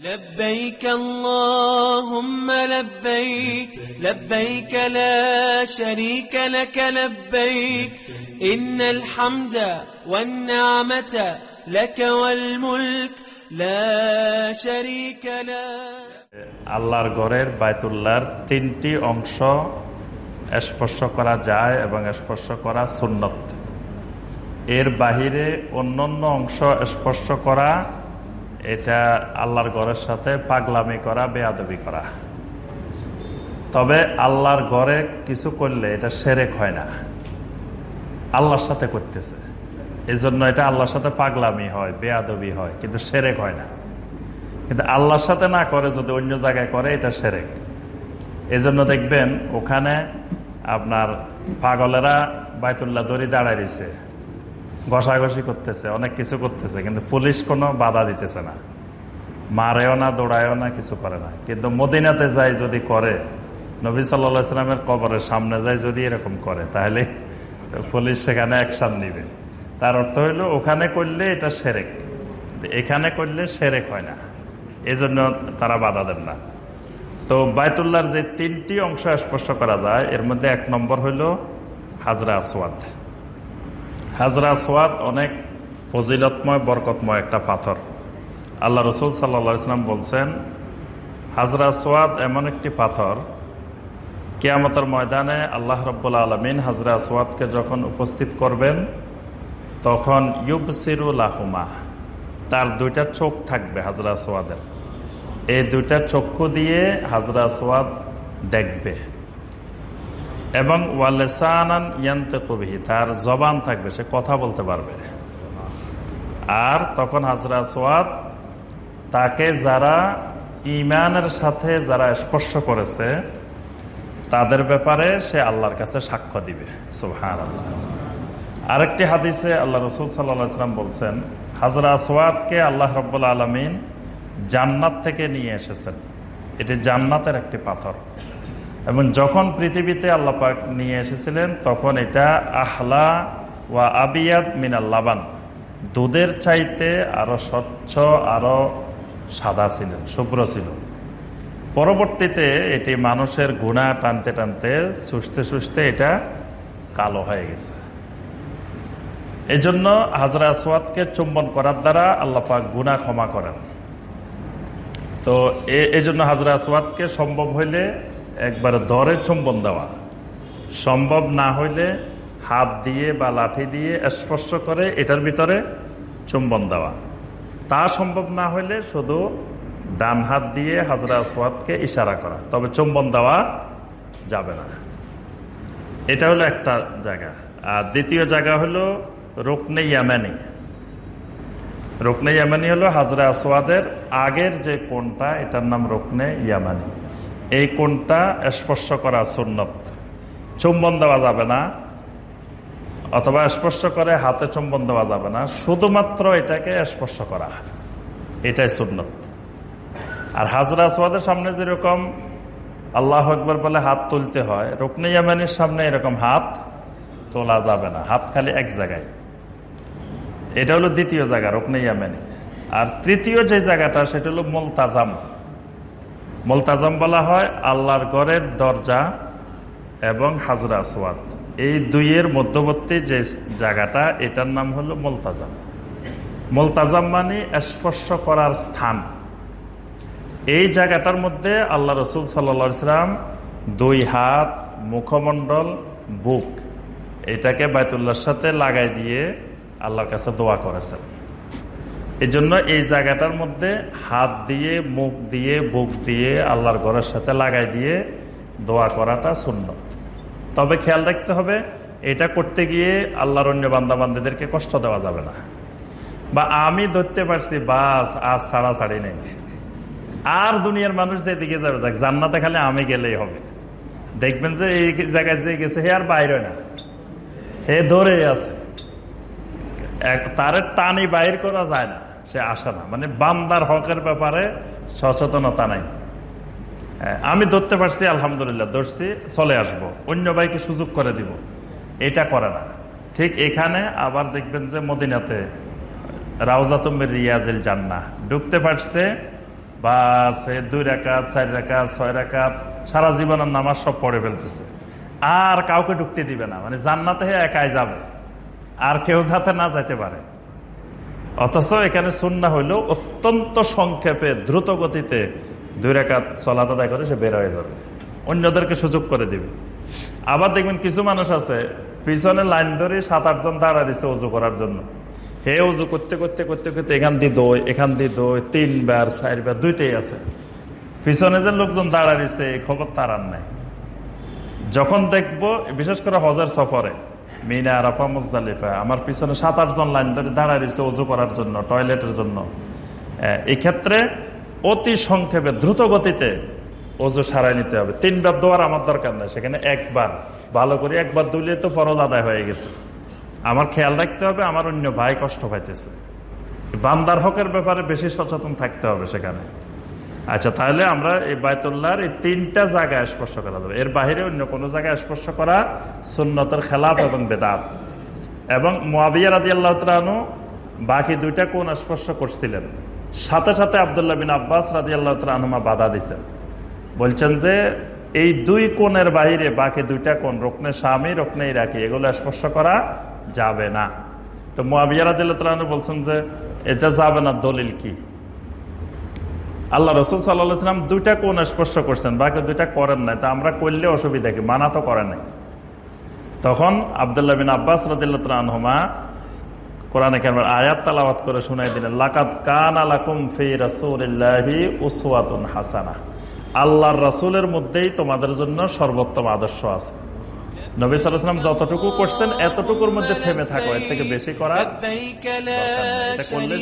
لبيك اللهم لبيك لبيك لا شريك لك لبيك إن الحمد والنعمة لك والملك لا شريك لك আল্লাহর ঘরের বায়তুল্লাহর তিনটি অংশ স্পর্শ করা যায় এবং স্পর্শ করা সুন্নত এর বাহিরে অন্যান্য অংশ স্পর্শ করা এটা আল্লাহর ঘরের সাথে পাগলামি করা, বেয়াদবি করা। তবে আল্লাহর ঘরে কিছু করলে এটা সেরেক হয় না। আল্লাহর সাথে করতেছে। এই জন্য এটা আল্লাহর সাথে পাগলামি হয়, বেয়াদবি হয়, কিন্তু সেরেক হয় না। কিন্তু আল্লাহর সাথে না করে, যদি অন্য জায়গায় করে, এটা সেরেক। এই জন্য দেখবেন ওখানে আপনার পাগলেরা বায়তুল্লাহ দড়ি দাঁড়ায় রয়েছে ঘষাঘষি করতেছে, অনেক কিছু করতেছে, কিন্তু পুলিশ কোনো বাধা দিতেছে না। মারেও না, দৌড়ায়ও না, কিছু করে না। কিন্তু মদিনাতে যাই যদি করে, নবী সাল্লা ইসলামের কবরের সামনে যায় যদি এরকম করে, তাহলে পুলিশ সেখানে অ্যাকশন নিবে। তার অর্থ হইল, ওখানে করলে এটা সেরেক এখানে করলে সেরেক হয় না। এজন্য তারা বাধা দেন না। তো বায়তুল্লাহর যে তিনটি অংশ স্পষ্ট করা যায়, এর মধ্যে এক নম্বর হইল হাজরা আসওয়াদ। হাজরা সোয়াদ অনেক ফজিলতময়, বরকতময় একটা পাথর। আল্লাহ রসুল সাল্লা ইসলাম বলছেন, হাজরা আসওয়াদ এমন একটি পাথর, কেয়ামতের ময়দানে আল্লাহ রব্বুল্লা আলমিন হাজরা সোয়াদকে যখন উপস্থিত করবেন, তখন ইউবসিরুল আহমা তার দুইটা চোখ থাকবে হাজরা সোয়াদের। এই দুইটা চক্ষু দিয়ে হাজরা সোয়াদ দেখবে। এবং ওয়ালেসানান ইয়ান্তে কবিহি তার জবান থাকবে, সে কথা বলতে পারবে। আর তখন হাজরা সোয়াদ তাকে যারা ইমানের সাথে যারা স্পর্শ করেছে, তাদের ব্যাপারে সে আল্লাহর কাছে সাক্ষ্য দিবে। সুহান আল্লাহ আরেকটি হাদিসে আল্লাহ রসুল সাল্লাম বলছেন হাজরা আসওয়াদকে আল্লাহ রব্বুল আলমিন জান্নাত থেকে নিয়ে এসেছেন। এটি জান্নাতের একটি পাথর। এবং যখন পৃথিবীতে আল্লাপাক নিয়ে এসেছিলেন, তখন এটা আহলা ওয়া আবিয়াদ মিনাল লাবান। দুধের চাইতে আরও স্বচ্ছ, আরও সাদা ছিল, শুভ্র ছিল। পরবর্তীতে এটি মানুষের গুণা টানতে টানতে সুস্থে সুস্থে এটা কালো হয়ে গেছে। এই জন্য হাজরা আসওয়াদকে চুম্বন করার দ্বারা আল্লাপাক গুণা ক্ষমা করেন। তো এই জন্য হাজরা আসওয়াদকে সম্ভব হইলে একবার দরে চুম্বন দেওয়া। সম্ভব না হইলে হাত দিয়ে বা লাঠি দিয়ে স্পর্শ করে এটার ভিতরে চুম্বন দেওয়া। তা সম্ভব না হইলে শুধু ডান হাত দিয়ে হাজরা আসওয়াদকে ইশারা করা। তবে চুম্বন দেওয়া যাবে না। এটা হলো একটা জায়গা। আর দ্বিতীয় জায়গা হলো রুকনে ইয়ামানি। রুকনে ইয়ামানি হলো হাজরা আসওয়াদের আগের যে কোনটা এটার নাম রুকনে ইয়ামানি। এই কোনটা স্পর্শ করা সুন্নত। চুম্বন দেওয়া যাবে না, অথবা স্পর্শ করে হাতে চুম্বন দেওয়া যাবে না, শুধুমাত্র এটাকে স্পর্শ করা। এটাই সুন্নত। আর হাজরা আসওয়াদের সামনে যেরকম আল্লাহ একবার বলে হাত তুলতে হয়, রুকনে ইয়ামানির সামনে এরকম হাত তোলা যাবে না, হাত খালি এক জায়গায়। এটা হলো দ্বিতীয় জায়গা, রকনে ইয়ামেনি। আর তৃতীয় যে জায়গাটা, সেটা হলো মোলতাজাম। মোলতাজাম বলা হয় আল্লাহর গড়ের দরজা এবং হাজরা আসওয়াদ। এই দুইয়ের মধ্যবর্তী যে জায়গাটা, এটার নাম হলো মোলতাজাম। মোলতাজাম মানে স্পর্শ করার স্থান। এই জায়গাটার মধ্যে আল্লাহ রসুল সাল্লাম দুই হাত, মুখমণ্ডল, বুক, এটাকে বায়তুল্লাহর সাথে লাগাই দিয়ে আল্লাহর কাছে দোয়া করেছেন। এই জন্য এই জায়গাটার মধ্যে হাত দিয়ে, মুখ দিয়ে, বুক দিয়ে, আল্লাহর ঘরের সাথে লাগাই দিয়ে দোয়া করাটা শূন্য তবে খেয়াল রাখতে হবে, এটা করতে গিয়ে আল্লাহর অন্য বান্দাবান্দিদেরকে কষ্ট দেওয়া যাবে না। বা আমি ধরতে পারছি, বাস, আজ ছাড়া ছাড়ি নেই। আর দুনিয়ার মানুষ যেদিকে যাবে, দেখ, জান্নাতে খালি আমি গেলেই হবে। দেখবেন যে এই জায়গায় যে গেছে, হে আর বাইরে না। হে ধরে আছে। তার টানি বাইর করা যায় না। সে আসে না। মানে বান্দার হকের ব্যাপারে সচেতনতা নাই। আমি ধরতে পারছি, আলহামদুলিল্লাহ, ধরছি, চলে আসব। অন্য ভাইকে সুযোগ করে দিব। এটা করে না। ঠিক এখানে আবার দেখবেন যে মদিনাতে রাউজাতমের রিয়াজেল জান্না ঢুকতে পারছে বা সে দুই রেখাত চার রেখাত ছয় রেখাত সারা জীবনের নামাজ সব পড়ে ফেলতেছে। আর কাউকে ঢুকতে দিবে না। মানে জান্নাতে একাই যাবে। আর কেউ যাতে না যাইতে পারে। অথচ এখানে সুন্না হইল অত্যন্ত সংক্ষেপে দ্রুত গতিতে দুই রেখাত চলাত আদায় করে সে বের হয়ে যাবে। অন্যদেরকে সুযোগ করে দিবে। আবার দেখবেন কিছু মানুষ আছে, পিছনে লাইন ধরে সাত আটজন দাঁড়া দিচ্ছে উজু করার জন্য। হে উজু করতে করতে করতে করতে এখান দিয়ে দই এখান দিয়ে দই তিনবার, চারবার, দুইটাই আছে। পিছনে যে লোকজন দাঁড়া দিচ্ছে এই খবর তার আর নাই। যখন দেখব, বিশেষ করে হজার সফরে মিনা আরাফা মুজদালিফা। আমার পিছনে সাত আটজন লাইন ধরে দাঁড়ায় রয়েছে উজু করার জন্য, টয়লেটের জন্য। এই ক্ষেত্রে অতি সংক্ষেপে দ্রুত গতিতে অজু সারাই নিতে হবে। তিনবার দোয়ার আমার দরকার নেই, সেখানে একবার। ভালো করে একবার দুলিয়ে তো ফরজ আদায় হয়ে গেছে। আমার খেয়াল রাখতে হবে, আমার অন্য ভাই কষ্ট পাইতেছে। বান্দার হকের ব্যাপারে বেশি সচেতন থাকতে হবে সেখানে। আচ্ছা তাহলে আমরা এই বায়তুল্লাহর এই তিনটা জায়গায় স্পর্শ করা যাবে। এর বাহিরে অন্য কোনো জায়গায় স্পর্শ করা সুন্নতের খেলাপ এবং বেদাত। এবং মোয়াবিয়া রাজি আল্লাহ তালু বাকি দুইটা কোন স্পর্শ করছিলেন? সাথে সাথে আবদুল্লাহ বিন আব্বাস রাজি আল্লাহ তালুমা বাধা দিচ্ছেন বলছেন যে এই দুই কোণের বাহিরে বাকি দুইটা কোণ, রোকনে স্বামী রোকনে ইরাকি, এগুলো স্পর্শ করা যাবে না। তো মোয়াবিয়া রাজি আল্লাহ তালু বলছেন যে এটা যাবে না, দলিল কি? আল্লাহ রসুল সাল্লাহাম দুইটা কোন স্পর্শ করছেন? বাকি দুইটা করেন নাই। তা আমরা করলে অসুবিধা কি? মানা তো করে নাই। তখন আবদুল্লাহ বিন আব্বাস রদুল্লাহমা কোরআনে কেমন আয়াত তালাবাত করে শুনাই দিলেন লাকাত কান আলাকুম ফি রাসুল্লাহি উসওয়াতুন হাসানা। আল্লাহর রাসুলের মধ্যেই তোমাদের জন্য সর্বোত্তম আদর্শ আছে। নবী সালাম যতটুকু করছেন, এতটুকুর মধ্যে থেমে থাকো। এর থেকে বেশি করার করলে।